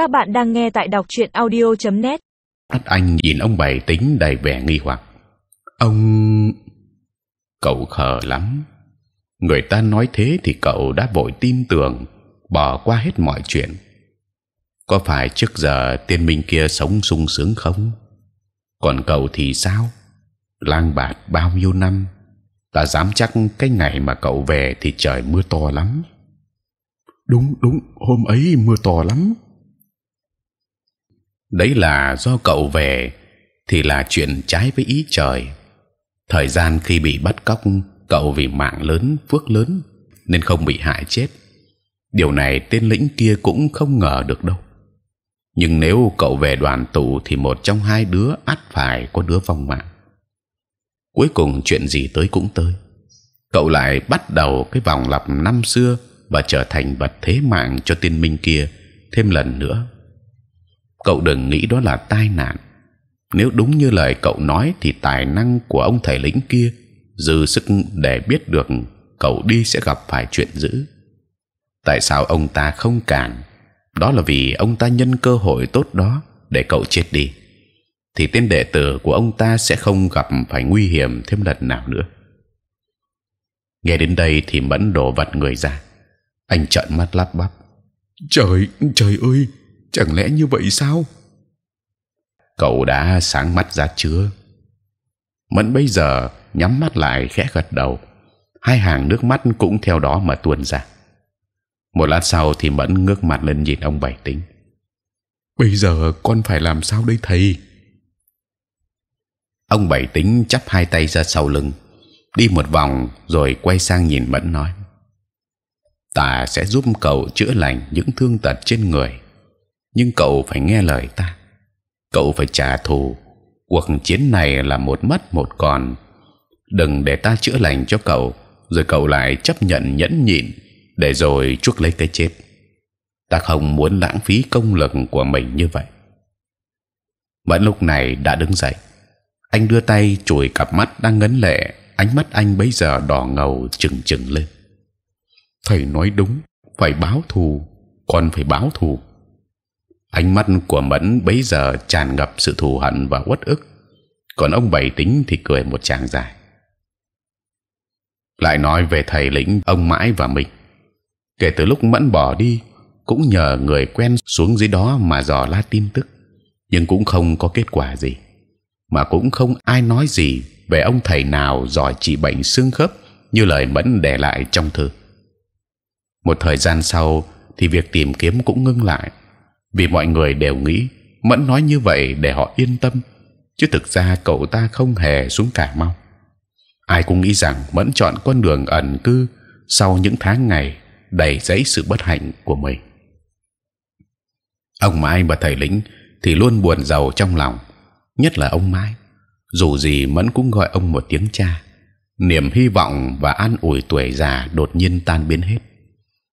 Các bạn đang nghe tại đọc truyện audio.net. mắt anh nhìn ông bảy tính đầy vẻ nghi hoặc. Ông cậu khờ lắm. Người ta nói thế thì cậu đã vội tin tưởng bỏ qua hết mọi chuyện. Có phải trước giờ tiên minh kia sống sung sướng không? Còn cậu thì sao? Lang bạt bao nhiêu năm? Ta dám chắc cái ngày mà cậu về thì trời mưa to lắm. Đúng đúng hôm ấy mưa to lắm đấy là do cậu về, thì là chuyện trái với ý trời. Thời gian khi bị bắt cóc, cậu vì mạng lớn, phước lớn, nên không bị hại chết. Điều này tên lĩnh kia cũng không ngờ được đâu. Nhưng nếu cậu về đoàn tụ thì một trong hai đứa ắt phải có đứa vong mạng. Cuối cùng chuyện gì tới cũng tới. Cậu lại bắt đầu cái vòng lặp năm xưa và trở thành vật thế mạng cho tiên minh kia thêm lần nữa cậu đừng nghĩ đó là tai nạn. Nếu đúng như lời cậu nói thì tài năng của ông thầy lĩnh kia dư sức để biết được cậu đi sẽ gặp phải chuyện dữ. Tại sao ông ta không cản? Đó là vì ông ta nhân cơ hội tốt đó để cậu chết đi. Thì tên đệ tử của ông ta sẽ không gặp phải nguy hiểm thêm lần nào nữa. Nghe đến đây thì mẫn đổ vật người ra. Anh trợn mắt lắp bắp. Trời trời ơi chẳng lẽ như vậy sao? Cậu đã sáng mắt ra chưa? Mẫn bây giờ nhắm mắt lại khẽ gật đầu. Hai hàng nước mắt cũng theo đó mà tuôn ra. Một lát sau thì mẫn ngước mặt lên nhìn ông bảy tính. Bây giờ con phải làm sao đây thầy? Ông bảy tính chắp hai tay ra sau lưng đi một vòng rồi quay sang nhìn mẫn nói. Ta sẽ giúp cậu chữa lành những thương tật trên người nhưng cậu phải nghe lời ta. Cậu phải trả thù. Cuộc chiến này là một mất một còn. Đừng để ta chữa lành cho cậu, rồi cậu lại chấp nhận nhẫn nhịn, để rồi chuốc lấy cái chết. Ta không muốn lãng phí công lực của mình như vậy. Mẫn lúc này đã đứng dậy. Anh đưa tay chùi cặp mắt đang ngấn lệ, ánh mắt anh bấy giờ đỏ ngầu chừng chừng lên. Thầy nói đúng, phải báo thù, còn phải báo thù ánh mắt của mẫn bấy giờ tràn ngập sự thù hận và uất ức. Còn ông bảy tính thì cười một tràng dài. Lại nói về thầy lĩnh, ông mãi và mình. Kể từ lúc mẫn bỏ đi, cũng nhờ người quen xuống dưới đó mà dò la tin tức. Nhưng cũng không có kết quả gì, mà cũng không ai nói gì về ông thầy nào giỏi trị bệnh xương khớp như lời mẫn để lại trong thư. Một thời gian sau thì việc tìm kiếm cũng ngưng lại vì mọi người đều nghĩ, mẫn nói như vậy để họ yên tâm, chứ thực ra cậu ta không hề xuống cả mau. Ai cũng nghĩ rằng mẫn chọn con đường ẩn cư sau những tháng ngày đầy dẫy sự bất hạnh của mình. Ông mai và thầy lĩnh thì luôn buồn giàu trong lòng, nhất là ông mai. Dù gì mẫn cũng gọi ông một tiếng cha. Niềm hy vọng và an ủi tuổi già đột nhiên tan biến hết.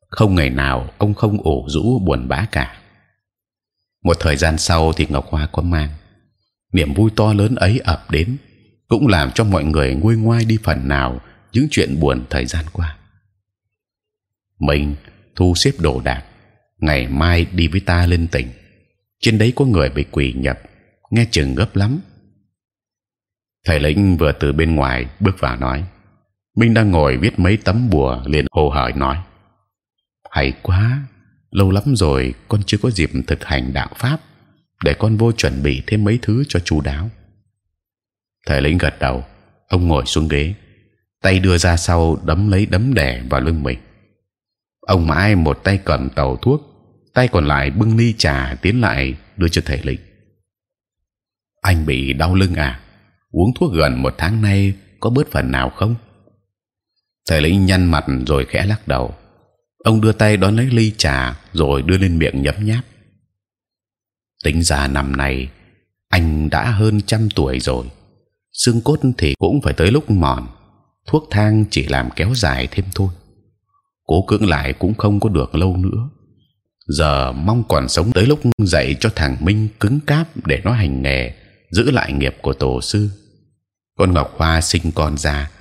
Không ngày nào ông không ủ rũ buồn bã cả một thời gian sau thì ngọc hoa có mang. Niềm vui to lớn ấy ập đến, cũng làm cho mọi người nguôi ngoai đi phần nào những chuyện buồn thời gian qua. Mình thu xếp đồ đạc, ngày mai đi với ta lên tỉnh. Trên đấy có người bị quỷ nhập, nghe chừng gấp lắm. Thầy lĩnh vừa từ bên ngoài bước vào nói minh đang ngồi viết mấy tấm bùa liền hồ hởi nói, hay quá lâu lắm rồi, con chưa có dịp thực hành đạo pháp, để con vô chuẩn bị thêm mấy thứ cho chú đáo. Thầy lĩnh gật đầu, ông ngồi xuống ghế, tay đưa ra sau đấm lấy đấm đè vào lưng mình. Ông mãi một tay cầm tàu thuốc, tay còn lại bưng ly trà tiến lại đưa cho thầy lĩnh anh bị đau lưng à? Uống thuốc gần một tháng nay có bớt phần nào không? Thầy lĩnh nhăn mặt rồi khẽ lắc đầu ông đưa tay đón lấy ly trà, rồi đưa lên miệng nhấm nháp. Tính ra năm nay, anh đã hơn trăm tuổi rồi. Xương cốt thì cũng phải tới lúc mòn, thuốc thang chỉ làm kéo dài thêm thôi. Cố cưỡng lại cũng không có được lâu nữa. Giờ mong còn sống tới lúc dạy cho thằng Minh cứng cáp để nó hành nghề, giữ lại nghiệp của tổ sư. Con Ngọc Hoa sinh con ra,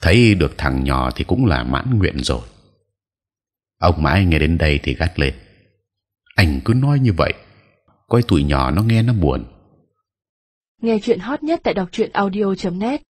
thấy được thằng nhỏ thì cũng là mãn nguyện rồi ông mãi nghe đến đây thì gắt lên. Anh cứ nói như vậy, coi tuổi nhỏ nó nghe nó buồn. Nghe chuyện hot nhất tại đọc truyện audio.net